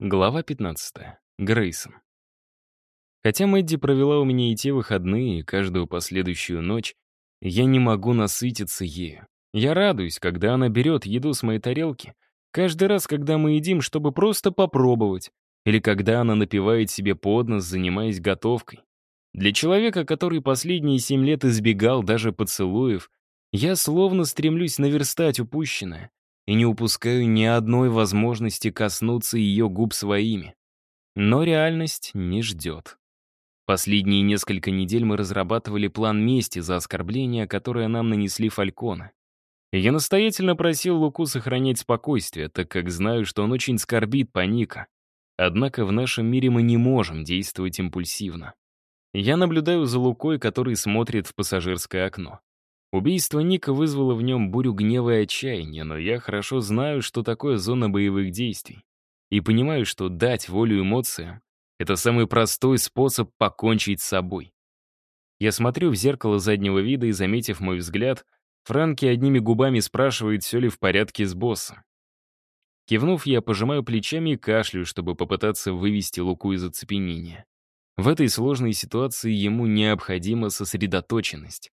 Глава 15. Грейсон. Хотя Мэдди провела у меня и те выходные, и каждую последующую ночь, я не могу насытиться ею. Я радуюсь, когда она берет еду с моей тарелки, каждый раз, когда мы едим, чтобы просто попробовать, или когда она напивает себе под нос, занимаясь готовкой. Для человека, который последние семь лет избегал даже поцелуев, я словно стремлюсь наверстать упущенное, и не упускаю ни одной возможности коснуться ее губ своими. Но реальность не ждет. Последние несколько недель мы разрабатывали план мести за оскорбление, которое нам нанесли Фалькона. Я настоятельно просил Луку сохранять спокойствие, так как знаю, что он очень скорбит по Ника. Однако в нашем мире мы не можем действовать импульсивно. Я наблюдаю за Лукой, который смотрит в пассажирское окно. Убийство Ника вызвало в нем бурю гнева и отчаяния, но я хорошо знаю, что такое зона боевых действий. И понимаю, что дать волю эмоциям — это самый простой способ покончить с собой. Я смотрю в зеркало заднего вида и, заметив мой взгляд, Франки одними губами спрашивает, все ли в порядке с боссом. Кивнув, я пожимаю плечами и кашлю, чтобы попытаться вывести Луку из оцепенения. В этой сложной ситуации ему необходима сосредоточенность.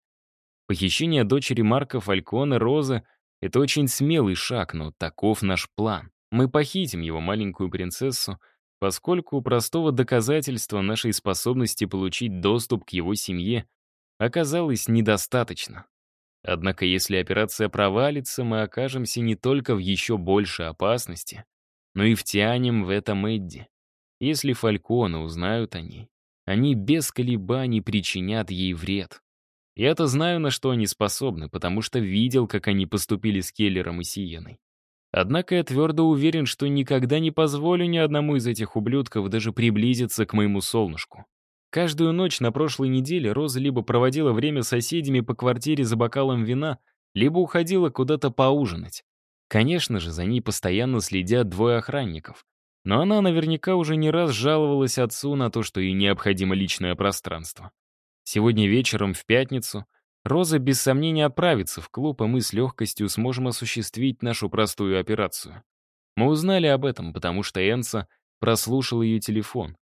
Похищение дочери Марка Фалькона, Розы — это очень смелый шаг, но таков наш план. Мы похитим его маленькую принцессу, поскольку простого доказательства нашей способности получить доступ к его семье оказалось недостаточно. Однако если операция провалится, мы окажемся не только в еще большей опасности, но и втянем в это Мэдди. Если Фалькона узнают о ней, они без колебаний причинят ей вред. Я-то знаю, на что они способны, потому что видел, как они поступили с Келлером и Сиеной. Однако я твердо уверен, что никогда не позволю ни одному из этих ублюдков даже приблизиться к моему солнышку. Каждую ночь на прошлой неделе Роза либо проводила время с соседями по квартире за бокалом вина, либо уходила куда-то поужинать. Конечно же, за ней постоянно следят двое охранников. Но она наверняка уже не раз жаловалась отцу на то, что ей необходимо личное пространство. Сегодня вечером, в пятницу, Роза без сомнения отправится в клуб, и мы с легкостью сможем осуществить нашу простую операцию. Мы узнали об этом, потому что Энса прослушал ее телефон.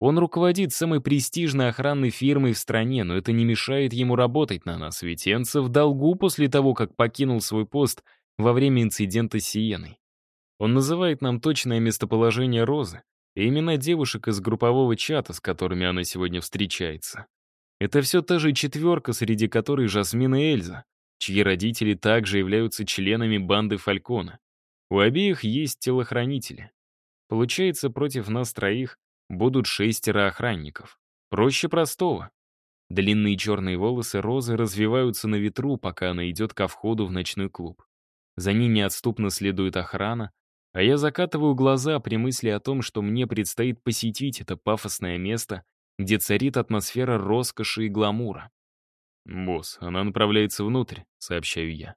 Он руководит самой престижной охранной фирмой в стране, но это не мешает ему работать на нас, ведь Энса в долгу после того, как покинул свой пост во время инцидента с Сиеной. Он называет нам точное местоположение Розы и имена девушек из группового чата, с которыми она сегодня встречается. Это все та же четверка, среди которой Жасмин и Эльза, чьи родители также являются членами банды Фалькона. У обеих есть телохранители. Получается, против нас троих будут шестеро охранников. Проще простого. Длинные черные волосы Розы развиваются на ветру, пока она идет ко входу в ночной клуб. За ней неотступно следует охрана, а я закатываю глаза при мысли о том, что мне предстоит посетить это пафосное место где царит атмосфера роскоши и гламура. «Босс, она направляется внутрь», — сообщаю я.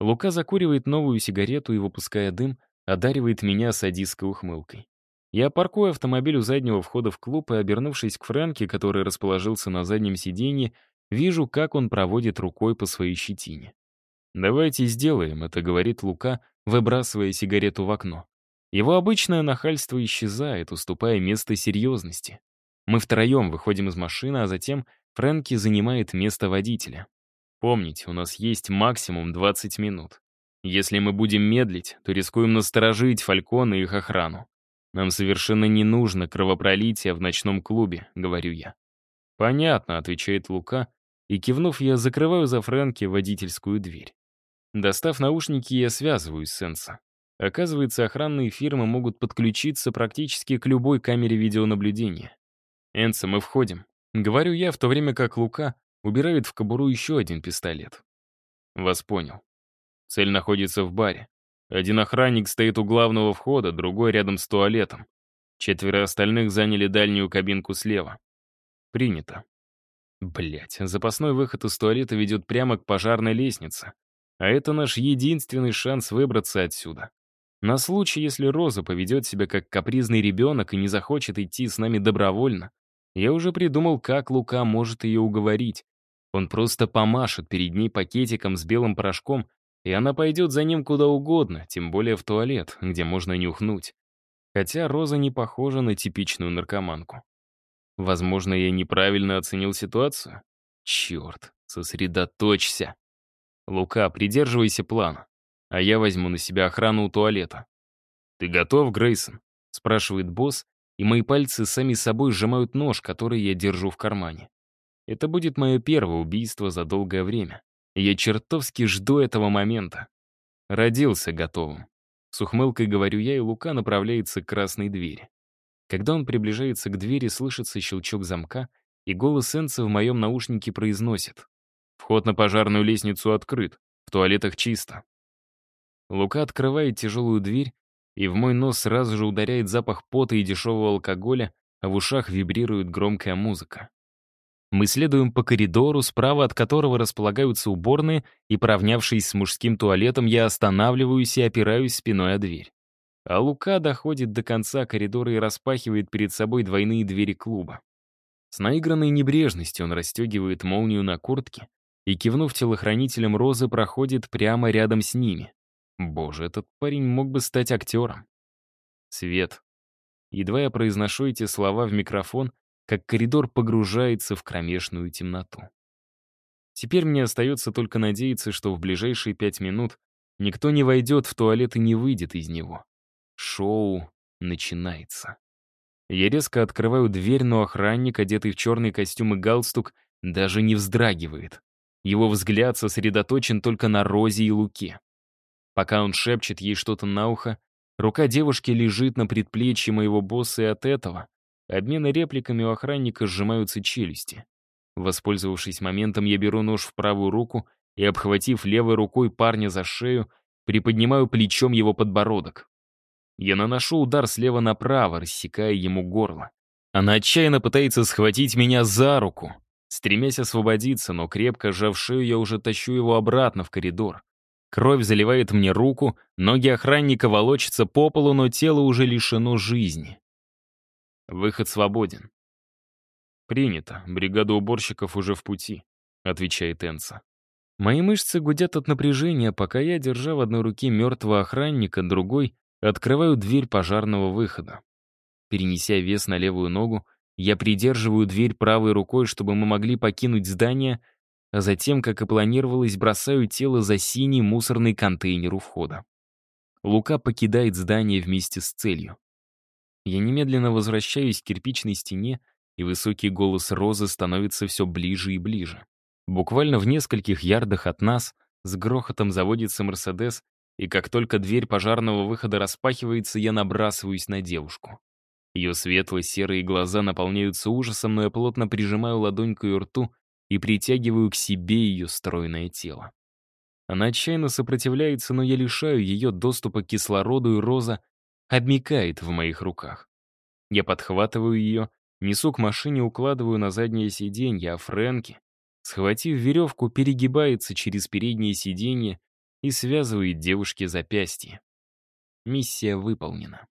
Лука закуривает новую сигарету и, выпуская дым, одаривает меня садистской ухмылкой. Я паркую автомобиль у заднего входа в клуб и, обернувшись к Фрэнке, который расположился на заднем сиденье, вижу, как он проводит рукой по своей щетине. «Давайте сделаем это», — говорит Лука, выбрасывая сигарету в окно. Его обычное нахальство исчезает, уступая место серьезности. Мы втроем выходим из машины, а затем Фрэнки занимает место водителя. Помните, у нас есть максимум 20 минут. Если мы будем медлить, то рискуем насторожить Фалькона и их охрану. Нам совершенно не нужно кровопролитие в ночном клубе, говорю я. Понятно, отвечает Лука, и кивнув, я закрываю за Фрэнки водительскую дверь. Достав наушники, я связываюсь с Сенса. Оказывается, охранные фирмы могут подключиться практически к любой камере видеонаблюдения. «Энса, мы входим», — говорю я, в то время как Лука убирает в кобуру еще один пистолет. Вас понял. Цель находится в баре. Один охранник стоит у главного входа, другой рядом с туалетом. Четверо остальных заняли дальнюю кабинку слева. Принято. Блять, запасной выход из туалета ведет прямо к пожарной лестнице. А это наш единственный шанс выбраться отсюда. На случай, если Роза поведет себя как капризный ребенок и не захочет идти с нами добровольно, я уже придумал, как Лука может ее уговорить. Он просто помашет перед ней пакетиком с белым порошком, и она пойдет за ним куда угодно, тем более в туалет, где можно нюхнуть. Хотя Роза не похожа на типичную наркоманку. Возможно, я неправильно оценил ситуацию? Черт, сосредоточься. Лука, придерживайся плана, а я возьму на себя охрану у туалета. «Ты готов, Грейсон?» — спрашивает босс, и мои пальцы сами собой сжимают нож, который я держу в кармане. Это будет мое первое убийство за долгое время. Я чертовски жду этого момента. Родился готовым. С ухмылкой говорю я, и Лука направляется к красной двери. Когда он приближается к двери, слышится щелчок замка, и голос Энца в моем наушнике произносит. «Вход на пожарную лестницу открыт, в туалетах чисто». Лука открывает тяжелую дверь, и в мой нос сразу же ударяет запах пота и дешевого алкоголя, а в ушах вибрирует громкая музыка. Мы следуем по коридору, справа от которого располагаются уборные, и, поравнявшись с мужским туалетом, я останавливаюсь и опираюсь спиной о дверь. А Лука доходит до конца коридора и распахивает перед собой двойные двери клуба. С наигранной небрежностью он расстегивает молнию на куртке и, кивнув телохранителем Розы, проходит прямо рядом с ними. Боже, этот парень мог бы стать актером. Свет. Едва я произношу эти слова в микрофон, как коридор погружается в кромешную темноту. Теперь мне остается только надеяться, что в ближайшие пять минут никто не войдет в туалет и не выйдет из него. Шоу начинается. Я резко открываю дверь, но охранник, одетый в черный костюм и галстук, даже не вздрагивает. Его взгляд сосредоточен только на Розе и Луке. Пока он шепчет ей что-то на ухо, рука девушки лежит на предплечье моего босса, и от этого обмена репликами у охранника сжимаются челюсти. Воспользовавшись моментом, я беру нож в правую руку и, обхватив левой рукой парня за шею, приподнимаю плечом его подбородок. Я наношу удар слева направо, рассекая ему горло. Она отчаянно пытается схватить меня за руку. Стремясь освободиться, но крепко сжав шею, я уже тащу его обратно в коридор. Кровь заливает мне руку, ноги охранника волочатся по полу, но тело уже лишено жизни. Выход свободен. «Принято. Бригада уборщиков уже в пути», — отвечает Энса. Мои мышцы гудят от напряжения, пока я, держа в одной руке мертвого охранника, другой открываю дверь пожарного выхода. Перенеся вес на левую ногу, я придерживаю дверь правой рукой, чтобы мы могли покинуть здание — а затем, как и планировалось, бросаю тело за синий мусорный контейнер у входа. Лука покидает здание вместе с целью. Я немедленно возвращаюсь к кирпичной стене, и высокий голос Розы становится все ближе и ближе. Буквально в нескольких ярдах от нас с грохотом заводится Мерседес, и как только дверь пожарного выхода распахивается, я набрасываюсь на девушку. Ее светло-серые глаза наполняются ужасом, но я плотно прижимаю ладонь к ее рту и притягиваю к себе ее стройное тело. Она отчаянно сопротивляется, но я лишаю ее доступа к кислороду, и Роза обмикает в моих руках. Я подхватываю ее, несу к машине, укладываю на заднее сиденье, а Фрэнки, схватив веревку, перегибается через переднее сиденье и связывает девушке запястье. Миссия выполнена.